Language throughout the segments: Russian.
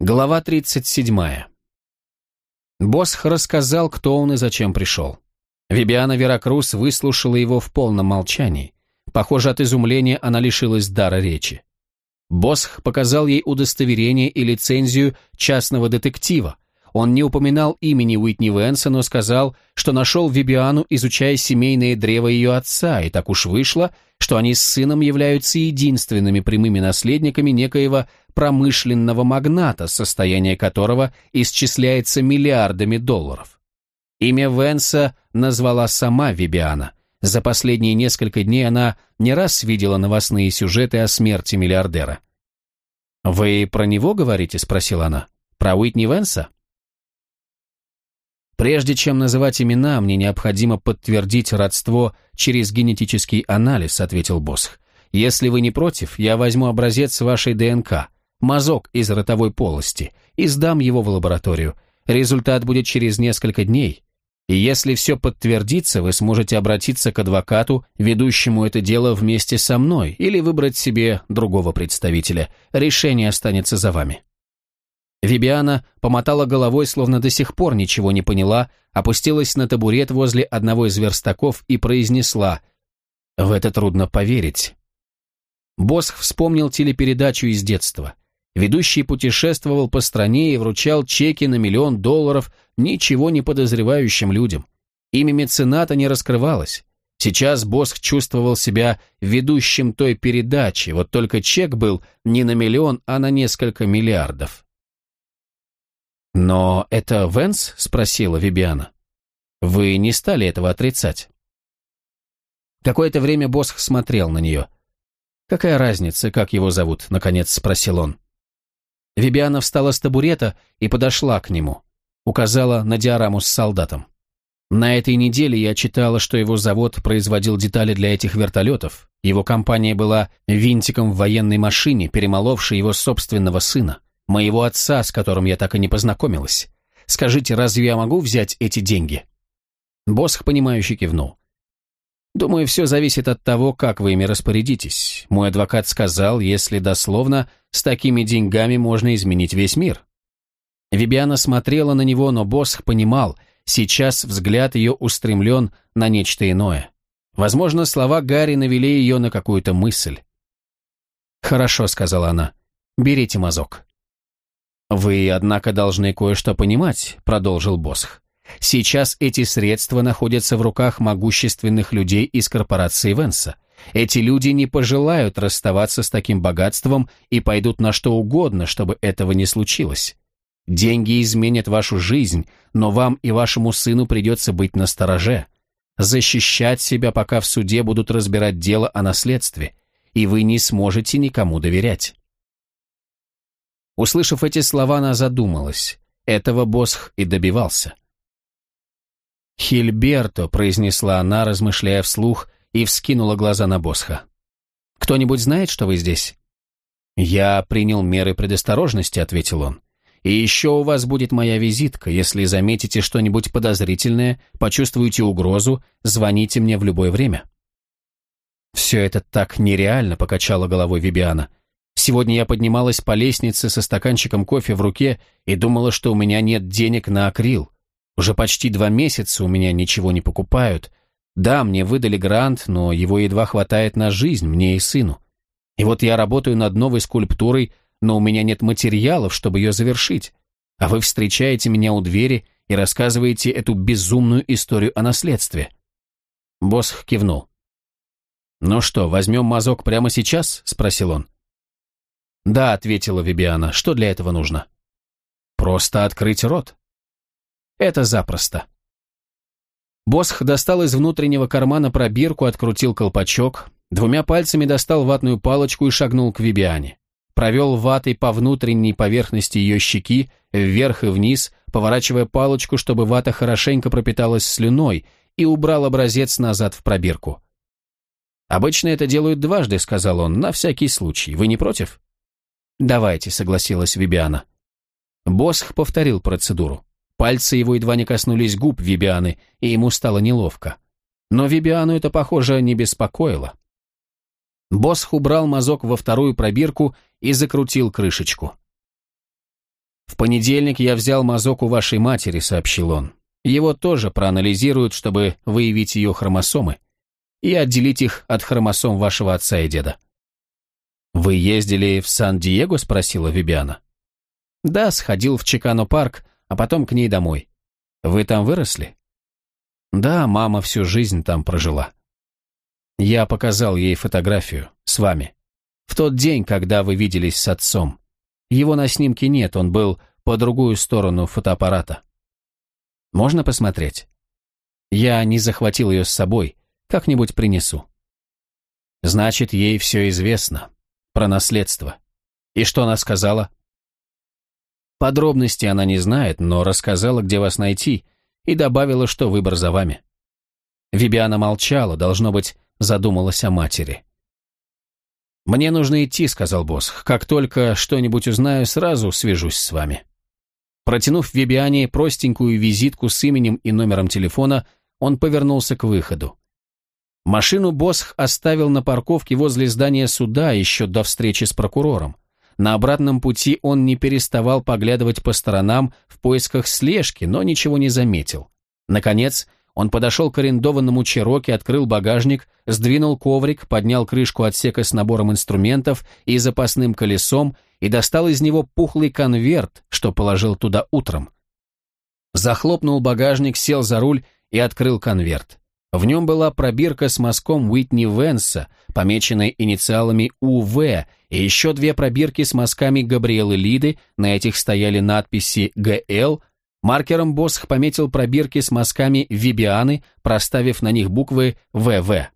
Глава 37. Босх рассказал, кто он и зачем пришел. Вибиана Веракрус выслушала его в полном молчании. Похоже, от изумления она лишилась дара речи. Босх показал ей удостоверение и лицензию частного детектива. Он не упоминал имени Уитни Венса, но сказал, что нашел Вибиану, изучая семейное древо ее отца, и так уж вышло, что они с сыном являются единственными прямыми наследниками некоего промышленного магната, состояние которого исчисляется миллиардами долларов. Имя Венса назвала сама Вибиана. За последние несколько дней она не раз видела новостные сюжеты о смерти миллиардера. «Вы про него говорите?» – спросила она. «Про Уитни Венса?» Прежде чем называть имена, мне необходимо подтвердить родство через генетический анализ, ответил Босх. Если вы не против, я возьму образец вашей ДНК, мазок из ротовой полости, и сдам его в лабораторию. Результат будет через несколько дней. И если все подтвердится, вы сможете обратиться к адвокату, ведущему это дело вместе со мной, или выбрать себе другого представителя. Решение останется за вами. Вибиана помотала головой, словно до сих пор ничего не поняла, опустилась на табурет возле одного из верстаков и произнесла «В это трудно поверить». Босх вспомнил телепередачу из детства. Ведущий путешествовал по стране и вручал чеки на миллион долларов ничего не подозревающим людям. Имя мецената не раскрывалось. Сейчас Босх чувствовал себя ведущим той передачи, вот только чек был не на миллион, а на несколько миллиардов. «Но это Венс?» — спросила Вибиана. «Вы не стали этого отрицать?» Какое-то время Босх смотрел на нее. «Какая разница, как его зовут?» — наконец спросил он. Вибиана встала с табурета и подошла к нему. Указала на диораму с солдатом. На этой неделе я читала, что его завод производил детали для этих вертолетов. Его компания была винтиком в военной машине, перемоловшей его собственного сына моего отца, с которым я так и не познакомилась. Скажите, разве я могу взять эти деньги?» Босх, понимающе кивнул. «Думаю, все зависит от того, как вы ими распорядитесь. Мой адвокат сказал, если дословно, с такими деньгами можно изменить весь мир». Вибиана смотрела на него, но Босх понимал, сейчас взгляд ее устремлен на нечто иное. Возможно, слова Гарри навели ее на какую-то мысль. «Хорошо», — сказала она, — «берите мазок». «Вы, однако, должны кое-что понимать», — продолжил Босх. «Сейчас эти средства находятся в руках могущественных людей из корпорации Венса. Эти люди не пожелают расставаться с таким богатством и пойдут на что угодно, чтобы этого не случилось. Деньги изменят вашу жизнь, но вам и вашему сыну придется быть настороже. Защищать себя, пока в суде будут разбирать дело о наследстве, и вы не сможете никому доверять». Услышав эти слова, она задумалась. Этого Босх и добивался. «Хильберто», — произнесла она, размышляя вслух, и вскинула глаза на Босха. «Кто-нибудь знает, что вы здесь?» «Я принял меры предосторожности», — ответил он. «И еще у вас будет моя визитка. Если заметите что-нибудь подозрительное, почувствуете угрозу, звоните мне в любое время». «Все это так нереально», — покачала головой Вибиана. Сегодня я поднималась по лестнице со стаканчиком кофе в руке и думала, что у меня нет денег на акрил. Уже почти два месяца у меня ничего не покупают. Да, мне выдали грант, но его едва хватает на жизнь, мне и сыну. И вот я работаю над новой скульптурой, но у меня нет материалов, чтобы ее завершить. А вы встречаете меня у двери и рассказываете эту безумную историю о наследстве. Босх кивнул. «Ну что, возьмем мазок прямо сейчас?» – спросил он. «Да», — ответила Вибиана, — «что для этого нужно?» «Просто открыть рот». «Это запросто». Босх достал из внутреннего кармана пробирку, открутил колпачок, двумя пальцами достал ватную палочку и шагнул к Вибиане. Провел ватой по внутренней поверхности ее щеки, вверх и вниз, поворачивая палочку, чтобы вата хорошенько пропиталась слюной, и убрал образец назад в пробирку. «Обычно это делают дважды», — сказал он, — «на всякий случай. Вы не против?» «Давайте», — согласилась Вибиана. Босх повторил процедуру. Пальцы его едва не коснулись губ Вибианы, и ему стало неловко. Но Вибиану это, похоже, не беспокоило. Босх убрал мазок во вторую пробирку и закрутил крышечку. «В понедельник я взял мазок у вашей матери», — сообщил он. «Его тоже проанализируют, чтобы выявить ее хромосомы и отделить их от хромосом вашего отца и деда». «Вы ездили в Сан-Диего?» — спросила Вибиана. «Да, сходил в Чикано-парк, а потом к ней домой. Вы там выросли?» «Да, мама всю жизнь там прожила». Я показал ей фотографию с вами. В тот день, когда вы виделись с отцом. Его на снимке нет, он был по другую сторону фотоаппарата. Можно посмотреть? Я не захватил ее с собой, как-нибудь принесу. Значит, ей все известно. Про наследство. И что она сказала? Подробности она не знает, но рассказала, где вас найти, и добавила, что выбор за вами. Вибиана молчала, должно быть, задумалась о матери. «Мне нужно идти», — сказал босс. «Как только что-нибудь узнаю, сразу свяжусь с вами». Протянув Вибиане простенькую визитку с именем и номером телефона, он повернулся к выходу. Машину Босх оставил на парковке возле здания суда еще до встречи с прокурором. На обратном пути он не переставал поглядывать по сторонам в поисках слежки, но ничего не заметил. Наконец, он подошел к арендованному Чероке, открыл багажник, сдвинул коврик, поднял крышку отсека с набором инструментов и запасным колесом и достал из него пухлый конверт, что положил туда утром. Захлопнул багажник, сел за руль и открыл конверт. В нем была пробирка с мазком Уитни Венса, помеченной инициалами УВ, и еще две пробирки с мазками Габриэлы Лиды, на этих стояли надписи ГЛ, Маркером Босх пометил пробирки с мазками Вибианы, проставив на них буквы ВВ.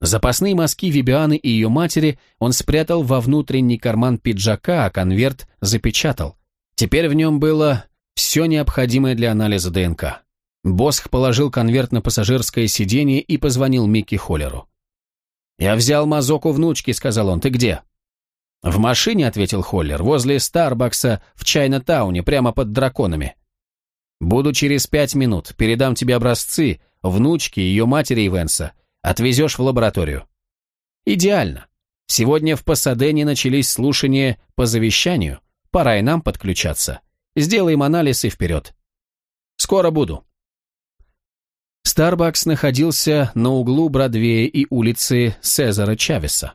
Запасные мазки Вибианы и ее матери он спрятал во внутренний карман пиджака, а конверт запечатал. Теперь в нем было все необходимое для анализа ДНК. Босх положил конверт на пассажирское сиденье и позвонил Микки Холлеру. «Я взял мазок у внучки», — сказал он. «Ты где?» «В машине», — ответил Холлер, — «возле Старбакса в Чайна-тауне, прямо под драконами». Буду через пять минут. Передам тебе образцы, внучки, ее матери Ивенса. Отвезешь в лабораторию. Идеально. Сегодня в Пасадене начались слушания по завещанию. Пора и нам подключаться. Сделаем анализ и вперед. Скоро буду. Старбакс находился на углу Бродвея и улицы Сезара Чавеса.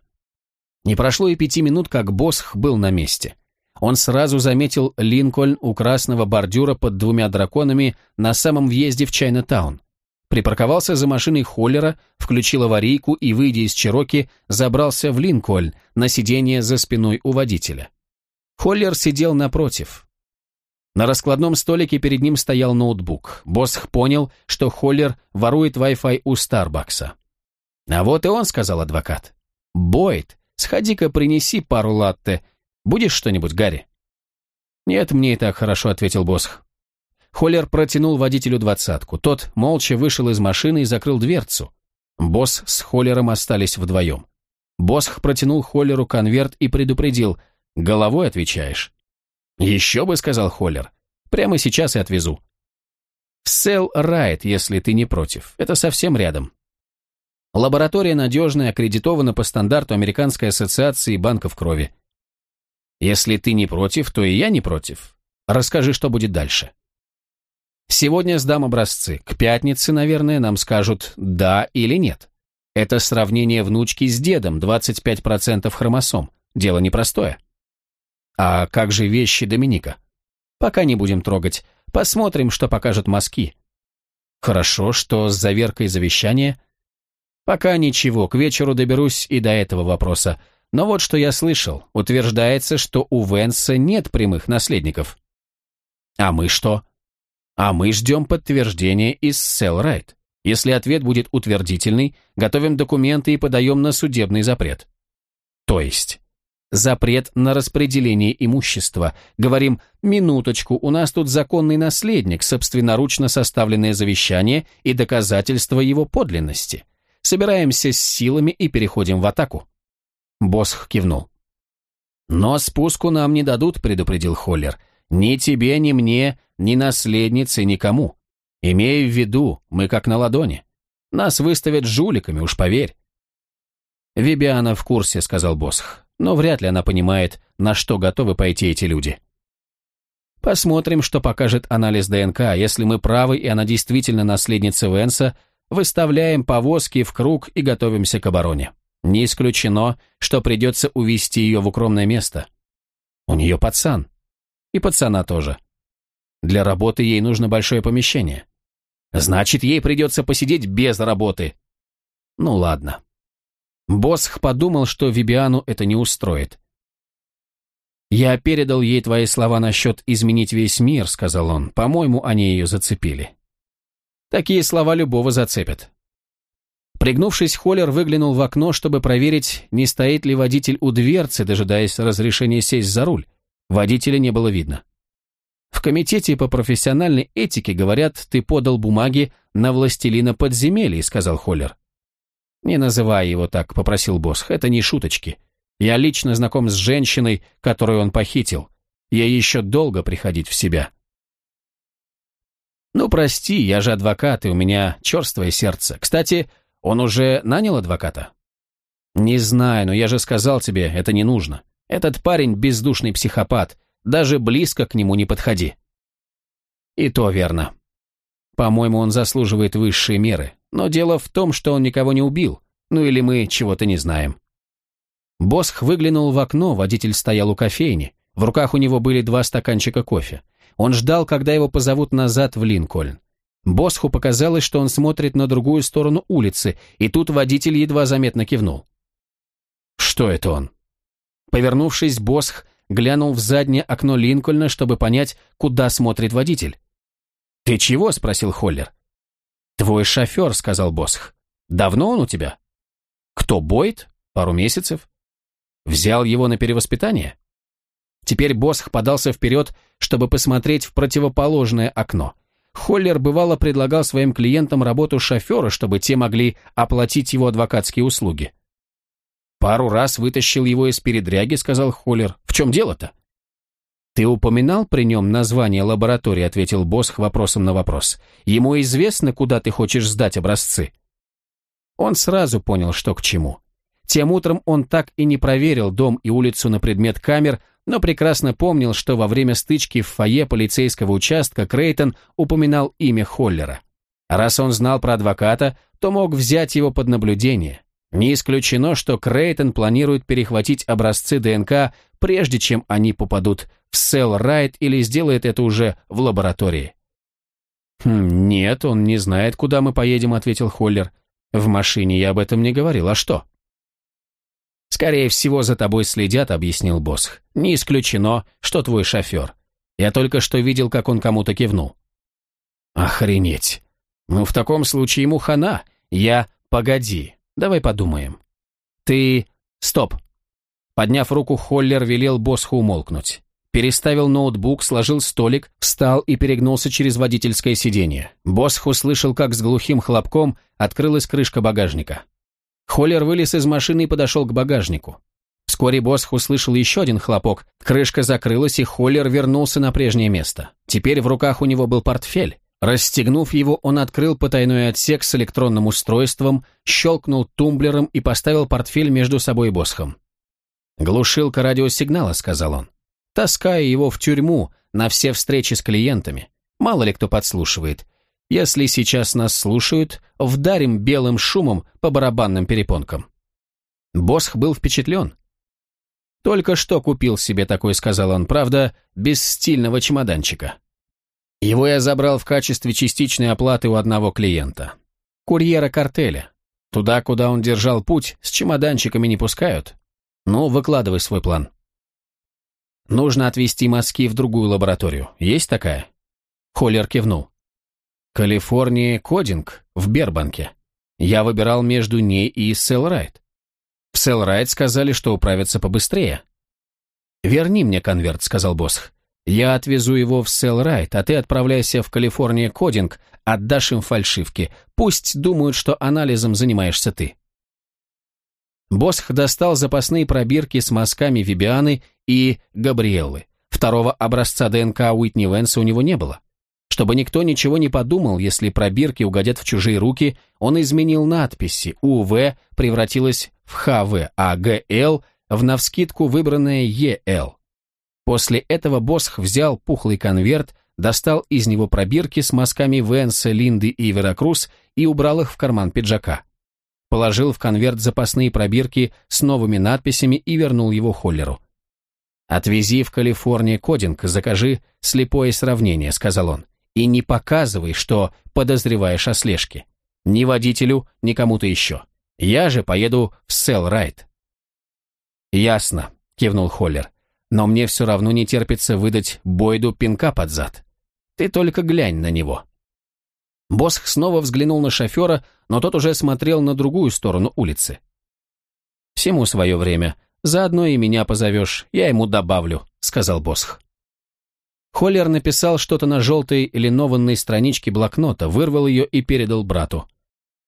Не прошло и пяти минут, как Босх был на месте. Он сразу заметил Линкольн у красного бордюра под двумя драконами на самом въезде в Чайна-таун. Припарковался за машиной Холлера, включил аварийку и, выйдя из Чироки, забрался в Линкольн на сиденье за спиной у водителя. Холлер сидел напротив. На раскладном столике перед ним стоял ноутбук. Босх понял, что Холлер ворует Wi-Fi у Старбакса. «А вот и он», — сказал адвокат. «Бойд, сходи-ка принеси пару латте Будешь что-нибудь, Гарри?» «Нет, мне и так хорошо», — ответил Босх. Холлер протянул водителю двадцатку. Тот молча вышел из машины и закрыл дверцу. Босс с Холлером остались вдвоем. Босх протянул Холлеру конверт и предупредил. «Головой отвечаешь?» «Еще бы», — сказал Холлер. «Прямо сейчас и отвезу». «В Сел Райт, если ты не против. Это совсем рядом». Лаборатория надежная, аккредитована по стандарту Американской ассоциации банков крови. Если ты не против, то и я не против. Расскажи, что будет дальше. Сегодня сдам образцы. К пятнице, наверное, нам скажут «да» или «нет». Это сравнение внучки с дедом, 25% хромосом. Дело непростое. А как же вещи Доминика? Пока не будем трогать. Посмотрим, что покажут мазки. Хорошо, что с заверкой завещания? Пока ничего, к вечеру доберусь и до этого вопроса. Но вот что я слышал. Утверждается, что у Венса нет прямых наследников. А мы что? А мы ждем подтверждения из Селрайт. Если ответ будет утвердительный, готовим документы и подаем на судебный запрет. То есть, запрет на распределение имущества. Говорим, минуточку, у нас тут законный наследник, собственноручно составленное завещание и доказательство его подлинности. Собираемся с силами и переходим в атаку. Босх кивнул. «Но спуску нам не дадут», — предупредил Холлер. «Ни тебе, ни мне, ни наследнице, никому. Имея в виду, мы как на ладони. Нас выставят жуликами, уж поверь». «Вибиана в курсе», — сказал Босх, «но вряд ли она понимает, на что готовы пойти эти люди». Посмотрим, что покажет анализ ДНК. Если мы правы, и она действительно наследница Венса, выставляем повозки в круг и готовимся к обороне. Не исключено, что придется увести ее в укромное место. У нее пацан. И пацана тоже. Для работы ей нужно большое помещение. Значит, ей придется посидеть без работы. Ну ладно. Босх подумал, что Вибиану это не устроит. «Я передал ей твои слова насчет изменить весь мир», — сказал он. «По-моему, они ее зацепили». Такие слова любого зацепят. Пригнувшись, Холлер выглянул в окно, чтобы проверить, не стоит ли водитель у дверцы, дожидаясь разрешения сесть за руль. Водителя не было видно. В комитете по профессиональной этике говорят, ты подал бумаги на властелина подземелий, сказал Холлер. Не называй его так, попросил Босх, это не шуточки. Я лично знаком с женщиной, которую он похитил. Ей еще долго приходить в себя. Ну, прости, я же адвокат, и у меня черствое сердце. Кстати, он уже нанял адвоката? Не знаю, но я же сказал тебе, это не нужно. Этот парень бездушный психопат. Даже близко к нему не подходи. И то верно. По-моему, он заслуживает высшие меры. Но дело в том, что он никого не убил. Ну или мы чего-то не знаем. Босх выглянул в окно, водитель стоял у кофейни. В руках у него были два стаканчика кофе. Он ждал, когда его позовут назад в Линкольн. Босху показалось, что он смотрит на другую сторону улицы, и тут водитель едва заметно кивнул. Что это он? Повернувшись, Босх глянул в заднее окно Линкольна, чтобы понять, куда смотрит водитель. «Ты чего?» — спросил Холлер. «Твой шофер», — сказал Босх. «Давно он у тебя?» «Кто, Бойд? Пару месяцев?» Взял его на перевоспитание? Теперь Босх подался вперед, чтобы посмотреть в противоположное окно. Холлер бывало предлагал своим клиентам работу шофера, чтобы те могли оплатить его адвокатские услуги. «Пару раз вытащил его из передряги», — сказал Холлер. «В чем дело-то?» «Ты упоминал при нем название лаборатории?» — ответил Босх вопросом на вопрос. «Ему известно, куда ты хочешь сдать образцы?» Он сразу понял, что к чему. Тем утром он так и не проверил дом и улицу на предмет камер, но прекрасно помнил, что во время стычки в фойе полицейского участка Крейтон упоминал имя Холлера. Раз он знал про адвоката, то мог взять его под наблюдение. Не исключено, что Крейтон планирует перехватить образцы ДНК, прежде чем они попадут в Сел Райт или сделает это уже в лаборатории. «Хм, «Нет, он не знает, куда мы поедем», — ответил Холлер. «В машине я об этом не говорил, а что?» «Скорее всего, за тобой следят», — объяснил Босх. «Не исключено, что твой шофер. Я только что видел, как он кому-то кивнул». «Охренеть! Ну, в таком случае ему хана. Я... Погоди, давай подумаем. Ты... Стоп!» Подняв руку, Холлер велел Босху умолкнуть. Переставил ноутбук, сложил столик, встал и перегнулся через водительское сиденье. Босх услышал, как с глухим хлопком открылась крышка багажника. Холлер вылез из машины и подошел к багажнику. Вскоре Босх услышал еще один хлопок, крышка закрылась, и Холлер вернулся на прежнее место. Теперь в руках у него был портфель. Расстегнув его, он открыл потайной отсек с электронным устройством, щелкнул тумблером и поставил портфель между собой и Босхом. «Глушилка радиосигнала», — сказал он. «Таская его в тюрьму на все встречи с клиентами. Мало ли кто подслушивает. Если сейчас нас слушают, вдарим белым шумом по барабанным перепонкам. Босх был впечатлен. «Только что купил себе такой», — сказал он, правда, без стильного чемоданчика. Его я забрал в качестве частичной оплаты у одного клиента. Курьера картеля. Туда, куда он держал путь, с чемоданчиками не пускают. Ну, выкладывай свой план. Нужно отвезти мазки в другую лабораторию. Есть такая? Холлер кивнул. Калифорния Кодинг в Бербанке. Я выбирал между ней и Селрайт. В Селрайт сказали, что управятся побыстрее. «Верни мне конверт», — сказал Босх. «Я отвезу его в Селрайт, а ты отправляйся в Калифорния Кодинг, отдашь им фальшивки. Пусть думают, что анализом занимаешься ты». Босх достал запасные пробирки с мазками Вибианы и Габриэллы. Второго образца ДНК Уитни Венса у него не было. Чтобы никто ничего не подумал, если пробирки угодят в чужие руки, он изменил надписи. УВ превратилась в ХВ, а ГЛ в навскидку выбранное ЕЛ. После этого Босх взял пухлый конверт, достал из него пробирки с мазками Венса, Линды и Веракрус и убрал их в карман пиджака. Положил в конверт запасные пробирки с новыми надписями и вернул его Холлеру. «Отвези в Калифорнию кодинг, закажи слепое сравнение», — сказал он, «и не показывай, что подозреваешь о слежке. Ни водителю, ни кому-то еще. Я же поеду в Селрайт». «Ясно», — кивнул Холлер, «но мне все равно не терпится выдать Бойду пинка под зад. Ты только глянь на него». Босх снова взглянул на шофера, но тот уже смотрел на другую сторону улицы. «Всему свое время. Заодно и меня позовешь, я ему добавлю», — сказал Босх. Холлер написал что-то на желтой линованной страничке блокнота, вырвал ее и передал брату.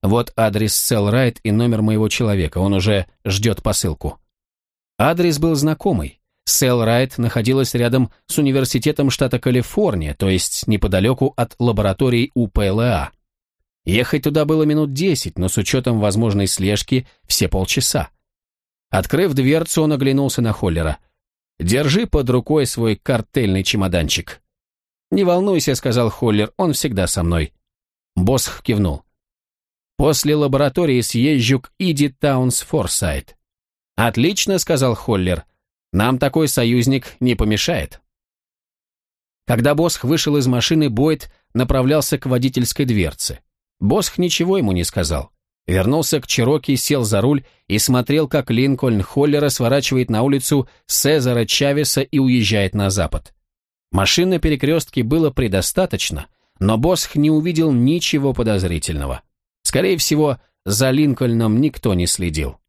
«Вот адрес Селрайт и номер моего человека, он уже ждет посылку». Адрес был знакомый. Селрайт находилась рядом с университетом штата Калифорния, то есть неподалеку от лабораторий УПЛА. Ехать туда было минут десять, но с учетом возможной слежки все полчаса. Открыв дверцу, он оглянулся на Холлера. «Держи под рукой свой картельный чемоданчик». «Не волнуйся», — сказал Холлер, — «он всегда со мной». Босх кивнул. «После лаборатории съезжу к Иди Таунс Форсайт». «Отлично», — сказал Холлер. «Нам такой союзник не помешает». Когда Босх вышел из машины, Бойд направлялся к водительской дверце. Босх ничего ему не сказал. Вернулся к Чироки, сел за руль и смотрел, как Линкольн Холлера сворачивает на улицу Сезара Чавеса и уезжает на запад. Машин на перекрестке было предостаточно, но Босх не увидел ничего подозрительного. Скорее всего, за Линкольном никто не следил.